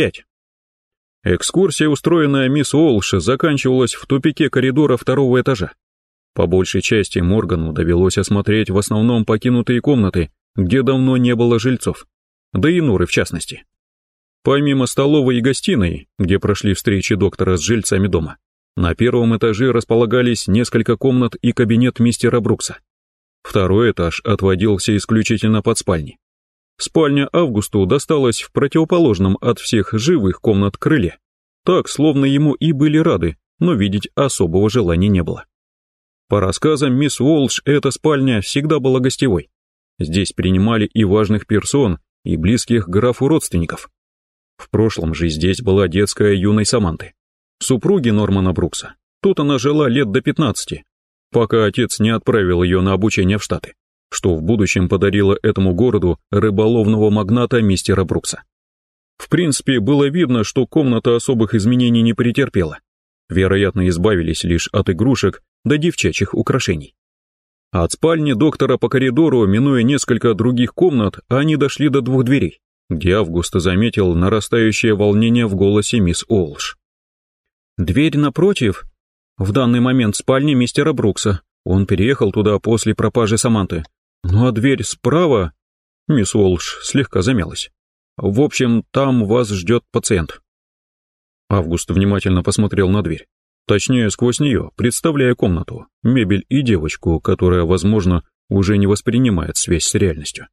пять. Экскурсия, устроенная мисс Олш, заканчивалась в тупике коридора второго этажа. По большей части Моргану довелось осмотреть в основном покинутые комнаты, где давно не было жильцов, да и Норы в частности. Помимо столовой и гостиной, где прошли встречи доктора с жильцами дома, на первом этаже располагались несколько комнат и кабинет мистера Брукса. Второй этаж отводился исключительно под спальни. Спальня Августу досталась в противоположном от всех живых комнат крыле. Так, словно ему и были рады, но видеть особого желания не было. По рассказам мисс Уолш, эта спальня всегда была гостевой. Здесь принимали и важных персон, и близких графу родственников. В прошлом же здесь была детская юной Саманты, супруги Нормана Брукса. Тут она жила лет до 15, пока отец не отправил ее на обучение в Штаты что в будущем подарило этому городу рыболовного магната мистера Брукса. В принципе, было видно, что комната особых изменений не претерпела. Вероятно, избавились лишь от игрушек до девчачьих украшений. От спальни доктора по коридору, минуя несколько других комнат, они дошли до двух дверей, где Август заметил нарастающее волнение в голосе мисс Олш. «Дверь напротив? В данный момент спальня мистера Брукса. Он переехал туда после пропажи Саманты. Ну а дверь справа... Мисс Уолш слегка замялась. В общем, там вас ждет пациент. Август внимательно посмотрел на дверь. Точнее, сквозь нее, представляя комнату, мебель и девочку, которая, возможно, уже не воспринимает связь с реальностью.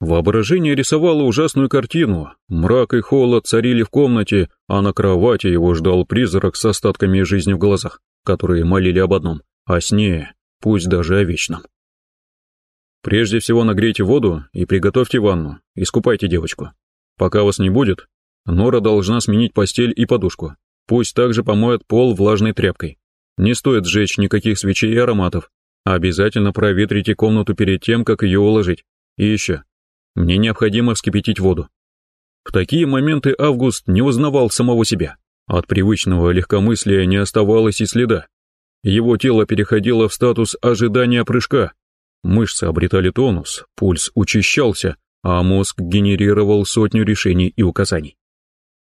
Воображение рисовало ужасную картину. Мрак и холод царили в комнате, а на кровати его ждал призрак с остатками жизни в глазах, которые молили об одном — о сне, пусть даже о вечном. Прежде всего нагрейте воду и приготовьте ванну, искупайте девочку. Пока вас не будет, Нора должна сменить постель и подушку. Пусть также помоет пол влажной тряпкой. Не стоит сжечь никаких свечей и ароматов. Обязательно проветрите комнату перед тем, как ее уложить. И еще. Мне необходимо вскипятить воду. В такие моменты Август не узнавал самого себя. От привычного легкомыслия не оставалось и следа. Его тело переходило в статус ожидания прыжка, Мышцы обретали тонус, пульс учащался, а мозг генерировал сотню решений и указаний.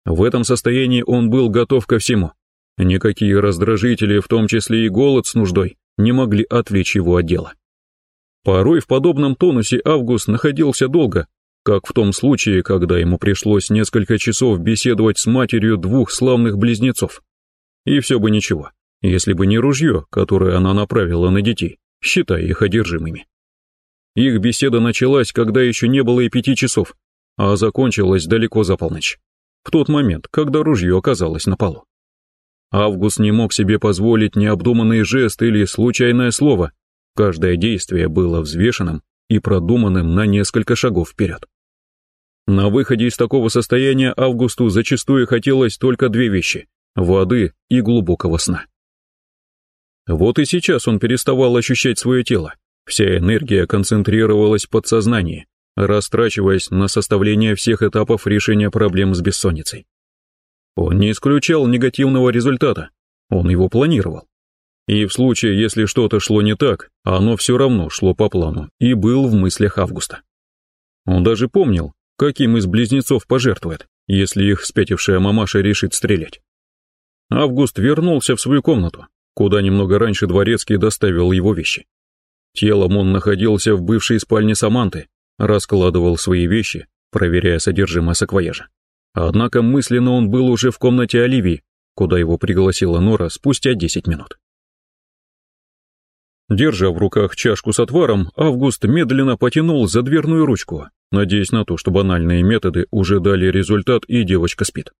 В этом состоянии он был готов ко всему. Никакие раздражители, в том числе и голод с нуждой, не могли отвлечь его от дела. Порой в подобном тонусе Август находился долго, как в том случае, когда ему пришлось несколько часов беседовать с матерью двух славных близнецов. И все бы ничего, если бы не ружье, которое она направила на детей, считая их одержимыми. Их беседа началась, когда еще не было и пяти часов, а закончилась далеко за полночь, в тот момент, когда ружье оказалось на полу. Август не мог себе позволить необдуманный жест или случайное слово, каждое действие было взвешенным и продуманным на несколько шагов вперед. На выходе из такого состояния Августу зачастую хотелось только две вещи – воды и глубокого сна. Вот и сейчас он переставал ощущать свое тело, Вся энергия концентрировалась в подсознании, растрачиваясь на составление всех этапов решения проблем с бессонницей. Он не исключал негативного результата, он его планировал. И в случае, если что-то шло не так, оно все равно шло по плану и был в мыслях Августа. Он даже помнил, каким из близнецов пожертвует, если их спятившая мамаша решит стрелять. Август вернулся в свою комнату, куда немного раньше дворецкий доставил его вещи. Телом он находился в бывшей спальне Саманты, раскладывал свои вещи, проверяя содержимое саквояжа. Однако мысленно он был уже в комнате Оливии, куда его пригласила Нора спустя 10 минут. Держа в руках чашку с отваром, Август медленно потянул за дверную ручку, надеясь на то, что банальные методы уже дали результат и девочка спит.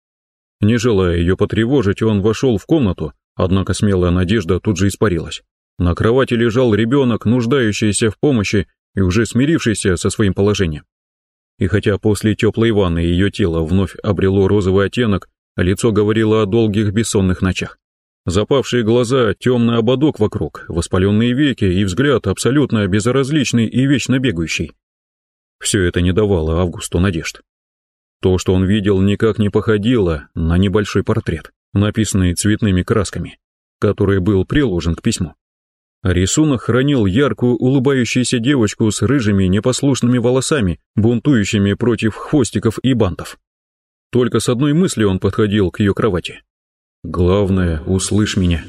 Не желая ее потревожить, он вошел в комнату, однако смелая надежда тут же испарилась. На кровати лежал ребенок, нуждающийся в помощи и уже смирившийся со своим положением. И хотя после теплой ванны ее тело вновь обрело розовый оттенок, лицо говорило о долгих бессонных ночах. Запавшие глаза, темный ободок вокруг, воспаленные веки и взгляд абсолютно безразличный и вечно бегающий. Все это не давало Августу надежд. То, что он видел, никак не походило на небольшой портрет, написанный цветными красками, который был приложен к письму. Рисунок хранил яркую улыбающуюся девочку с рыжими непослушными волосами, бунтующими против хвостиков и бантов. Только с одной мыслью он подходил к ее кровати. «Главное, услышь меня».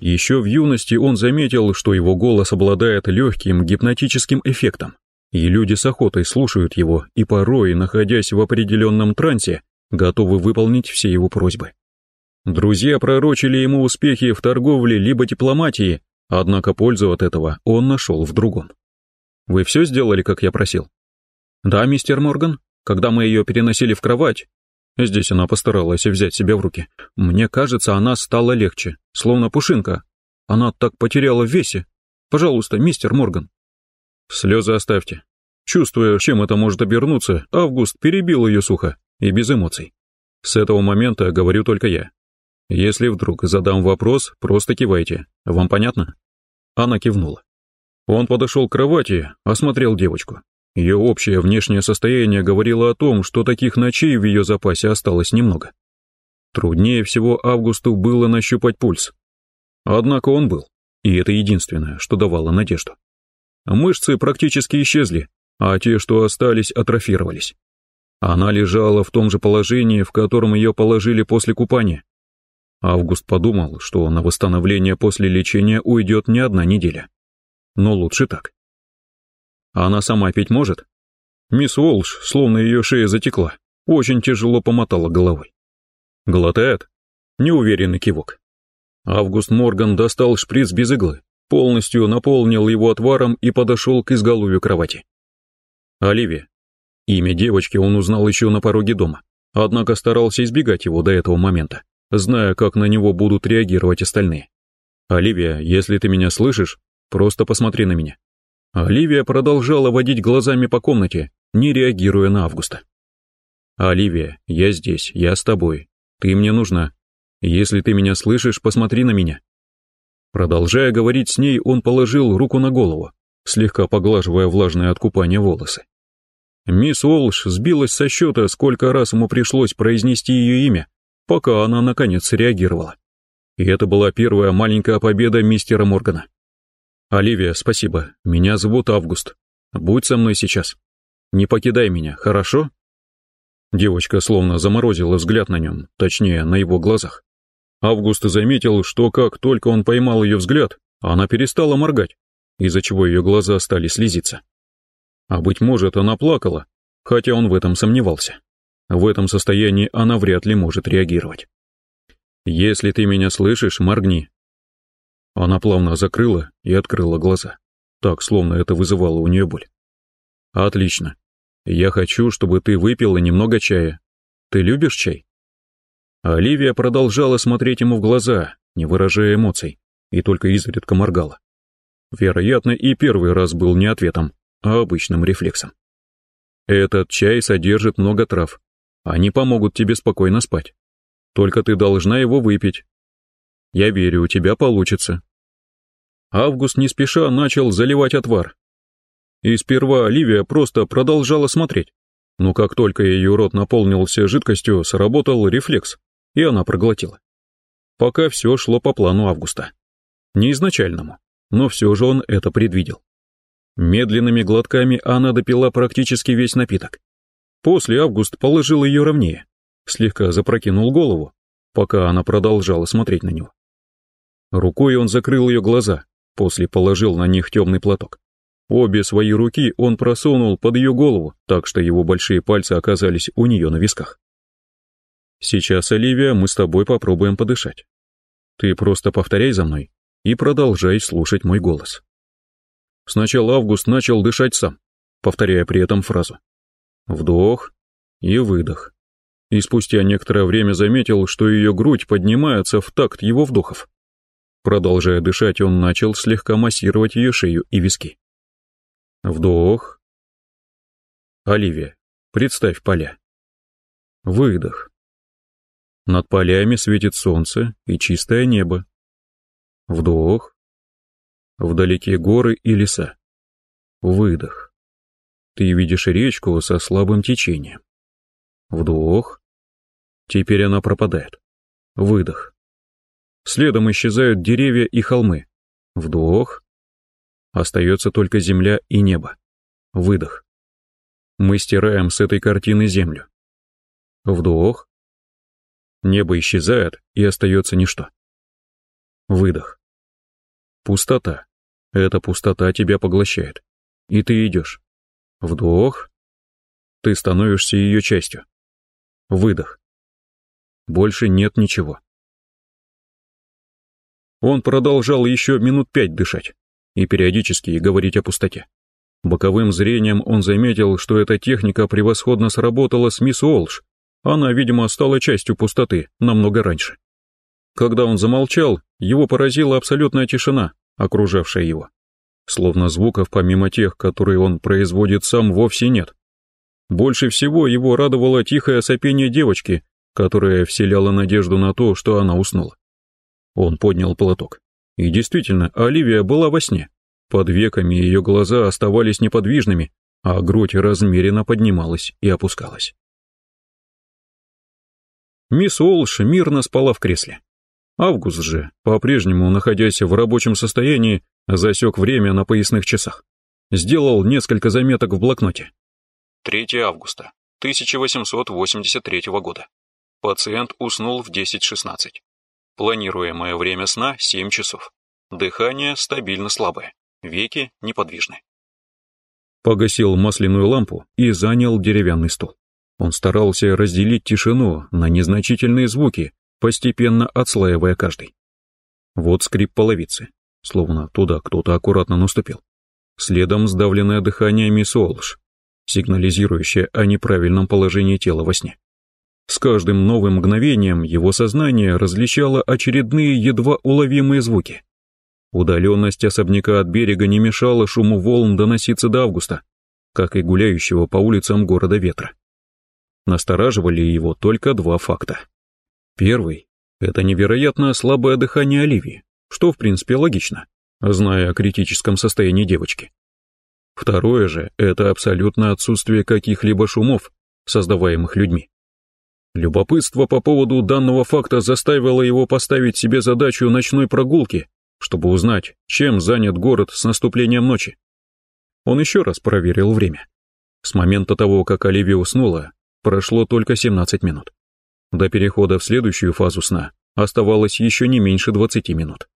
Еще в юности он заметил, что его голос обладает легким гипнотическим эффектом, и люди с охотой слушают его и порой, находясь в определенном трансе, готовы выполнить все его просьбы. Друзья пророчили ему успехи в торговле либо дипломатии, однако пользу от этого он нашел в другом. «Вы все сделали, как я просил?» «Да, мистер Морган. Когда мы ее переносили в кровать...» Здесь она постаралась взять себя в руки. «Мне кажется, она стала легче, словно пушинка. Она так потеряла в весе. Пожалуйста, мистер Морган». «Слезы оставьте». Чувствуя, чем это может обернуться, Август перебил ее сухо и без эмоций. С этого момента говорю только я. Если вдруг задам вопрос, просто кивайте. Вам понятно?» Она кивнула. Он подошел к кровати, осмотрел девочку. Ее общее внешнее состояние говорило о том, что таких ночей в ее запасе осталось немного. Труднее всего Августу было нащупать пульс. Однако он был, и это единственное, что давало надежду. Мышцы практически исчезли, а те, что остались, атрофировались. Она лежала в том же положении, в котором ее положили после купания, Август подумал, что на восстановление после лечения уйдет не одна неделя. Но лучше так. Она сама пить может? Мисс Уолш, словно ее шея затекла, очень тяжело помотала головой. Глотает? Неуверенный кивок. Август Морган достал шприц без иглы, полностью наполнил его отваром и подошел к изголовью кровати. Оливия. Имя девочки он узнал еще на пороге дома, однако старался избегать его до этого момента зная, как на него будут реагировать остальные. «Оливия, если ты меня слышишь, просто посмотри на меня». Оливия продолжала водить глазами по комнате, не реагируя на Августа. «Оливия, я здесь, я с тобой. Ты мне нужна. Если ты меня слышишь, посмотри на меня». Продолжая говорить с ней, он положил руку на голову, слегка поглаживая влажные от купания волосы. Мисс Уолш сбилась со счета, сколько раз ему пришлось произнести ее имя, пока она наконец реагировала. И это была первая маленькая победа мистера Моргана. «Оливия, спасибо. Меня зовут Август. Будь со мной сейчас. Не покидай меня, хорошо?» Девочка словно заморозила взгляд на нем, точнее, на его глазах. Август заметил, что как только он поймал ее взгляд, она перестала моргать, из-за чего ее глаза стали слезиться. А быть может, она плакала, хотя он в этом сомневался. В этом состоянии она вряд ли может реагировать. «Если ты меня слышишь, моргни». Она плавно закрыла и открыла глаза, так, словно это вызывало у нее боль. «Отлично. Я хочу, чтобы ты выпила немного чая. Ты любишь чай?» Оливия продолжала смотреть ему в глаза, не выражая эмоций, и только изредка моргала. Вероятно, и первый раз был не ответом, а обычным рефлексом. Этот чай содержит много трав, они помогут тебе спокойно спать. Только ты должна его выпить. Я верю, у тебя получится. Август не спеша начал заливать отвар. И сперва Оливия просто продолжала смотреть. Но как только ее рот наполнился жидкостью, сработал рефлекс, и она проглотила. Пока все шло по плану Августа. Не изначальному, но все же он это предвидел. Медленными глотками она допила практически весь напиток. После Август положил ее ровнее, слегка запрокинул голову, пока она продолжала смотреть на него. Рукой он закрыл ее глаза, после положил на них темный платок. Обе свои руки он просунул под ее голову, так что его большие пальцы оказались у нее на висках. «Сейчас, Оливия, мы с тобой попробуем подышать. Ты просто повторяй за мной и продолжай слушать мой голос». Сначала Август начал дышать сам, повторяя при этом фразу. Вдох и выдох. И спустя некоторое время заметил, что ее грудь поднимается в такт его вдохов. Продолжая дышать, он начал слегка массировать ее шею и виски. Вдох. Оливия, представь поля. Выдох. Над полями светит солнце и чистое небо. Вдох. Вдалеке горы и леса. Выдох. Ты видишь речку со слабым течением. Вдох. Теперь она пропадает. Выдох. Следом исчезают деревья и холмы. Вдох. Остается только земля и небо. Выдох. Мы стираем с этой картины землю. Вдох. Небо исчезает, и остается ничто. Выдох. Пустота. Эта пустота тебя поглощает. И ты идешь. Вдох. Ты становишься ее частью. Выдох. Больше нет ничего. Он продолжал еще минут пять дышать и периодически говорить о пустоте. Боковым зрением он заметил, что эта техника превосходно сработала с мисс Уолш. Она, видимо, стала частью пустоты намного раньше. Когда он замолчал, его поразила абсолютная тишина, окружавшая его. Словно звуков помимо тех, которые он производит сам, вовсе нет. Больше всего его радовало тихое сопение девочки, которая вселяла надежду на то, что она уснула. Он поднял платок. И действительно, Оливия была во сне. Под веками ее глаза оставались неподвижными, а грудь размеренно поднималась и опускалась. Мисс Олш мирно спала в кресле. Август же, по-прежнему находясь в рабочем состоянии, засек время на поясных часах. Сделал несколько заметок в блокноте. 3 августа 1883 года. Пациент уснул в 10.16. Планируемое время сна 7 часов. Дыхание стабильно слабое. Веки неподвижны. Погасил масляную лампу и занял деревянный стул. Он старался разделить тишину на незначительные звуки, постепенно отслаивая каждый. Вот скрип половицы, словно туда кто-то аккуратно наступил. Следом сдавленное дыхание мисс Олш, сигнализирующее о неправильном положении тела во сне. С каждым новым мгновением его сознание различало очередные едва уловимые звуки. Удаленность особняка от берега не мешала шуму волн доноситься до августа, как и гуляющего по улицам города ветра. Настораживали его только два факта. Первый — это невероятно слабое дыхание Оливии, что в принципе логично, зная о критическом состоянии девочки. Второе же — это абсолютное отсутствие каких-либо шумов, создаваемых людьми. Любопытство по поводу данного факта заставило его поставить себе задачу ночной прогулки чтобы узнать, чем занят город с наступлением ночи. Он еще раз проверил время. С момента того, как Оливия уснула, прошло только 17 минут. До перехода в следующую фазу сна оставалось еще не меньше 20 минут.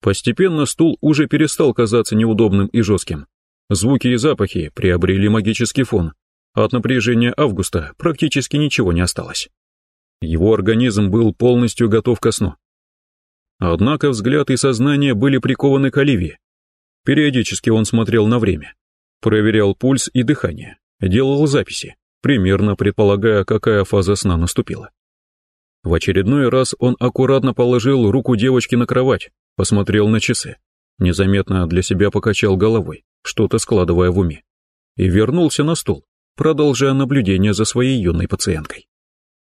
Постепенно стул уже перестал казаться неудобным и жестким. Звуки и запахи приобрели магический фон. От напряжения августа практически ничего не осталось. Его организм был полностью готов ко сну. Однако взгляд и сознание были прикованы к Оливии. Периодически он смотрел на время, проверял пульс и дыхание, делал записи, примерно предполагая, какая фаза сна наступила. В очередной раз он аккуратно положил руку девочки на кровать, посмотрел на часы, незаметно для себя покачал головой, что-то складывая в уме, и вернулся на стул, продолжая наблюдение за своей юной пациенткой.